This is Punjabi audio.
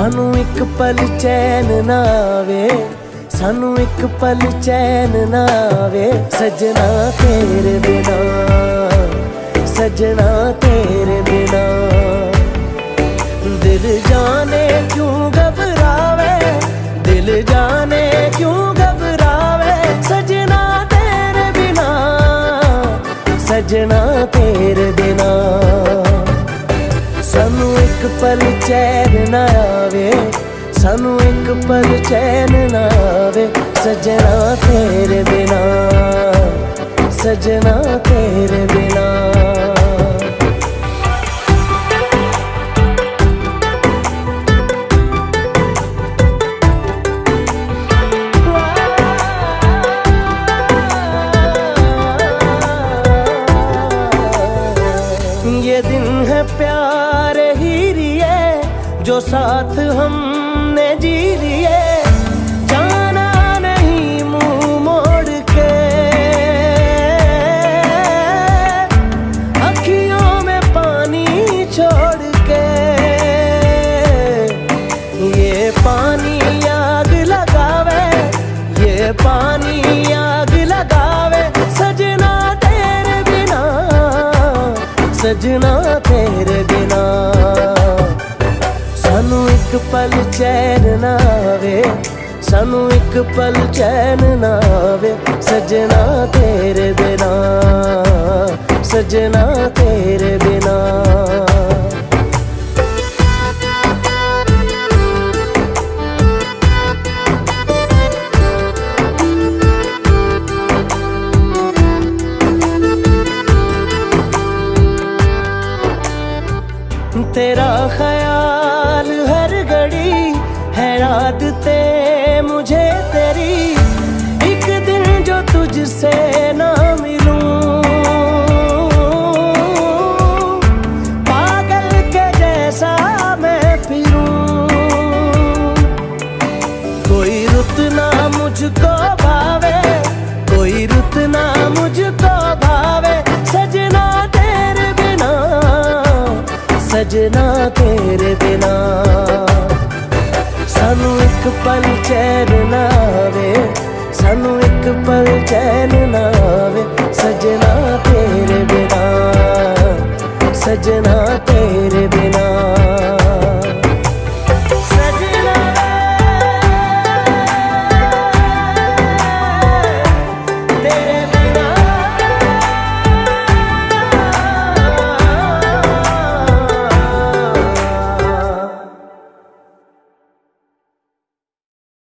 ਸਾਨੂੰ ਇੱਕ ਪਲ ਚੈਨ ਨਾ ਆਵੇ, ਸਾਨੂੰ ਇੱਕ ਪਲ ਚੈਨ ਨਾ ਆਵੇ। ਸਜਣਾ ਤੇਰੇ ਬਿਨਾ, ਸਜਣਾ ਤੇਰੇ ਬਿਨਾ। ਦਿਲ ਜਾਣੇ ਕਿਉਂ ਘਬਰਾਵੇ, ਦਿਲ ਜਾਣੇ ਕਿਉਂ ਘਬਰਾਵੇ? ਸਜਣਾ ਤੇਰੇ ਬਿਨਾ, ਸਜਣਾ ਤੇਰੇ ਬਿਨਾ। ਸਾਨੂੰ ਇੱਕ ਪਲ ਚੈਨ ਨਾ ਆਵੇ ਸਾਨੂੰ ਇੱਕ ਪਲ ਚੈਨ ਨਾ ਆਵੇ ਸਜਣਾ ਤੇਰੇ ਬਿਨਾ ਸਜਣਾ ਤੇਰੇ ਬਿਨਾ जो साथ हमने जी लिए। जाना नहीं मुँह मोड़ के। अखियों में पानी छोड़ के। ये पानी आग लगावे, ये पानी आग लगावे। सजना तेरे बिना, सजना तेरे बिना। ਸਾਨੂੰ ਇੱਕ ਪਲ ਚੈਨ ਨਾ ਆਵੇ, ਸਾਨੂੰ ਇੱਕ ਪਲ ਚੈਨ ਨਾ ਆਵੇ। ਸਜਣਾ ਤੇਰੇ ਬਿਨਾ, ਸਜਣਾ ਤੇਰੇ ਬਿਨਾ। ਤੇਰਾ ਖਿਆਲ हर घड़ी है ते मुझे तेरी। एक दिन जो तुझसे ना मिलूं। पागल के जैसा मैं फिरूं। कोई रुत ਇੱਕ ਪਲ ਚੈਨ ਨਾ ਆਵੇ ਸਾਨੂੰ ਇੱਕ ਪਲ ਚੈਨ ਨਾ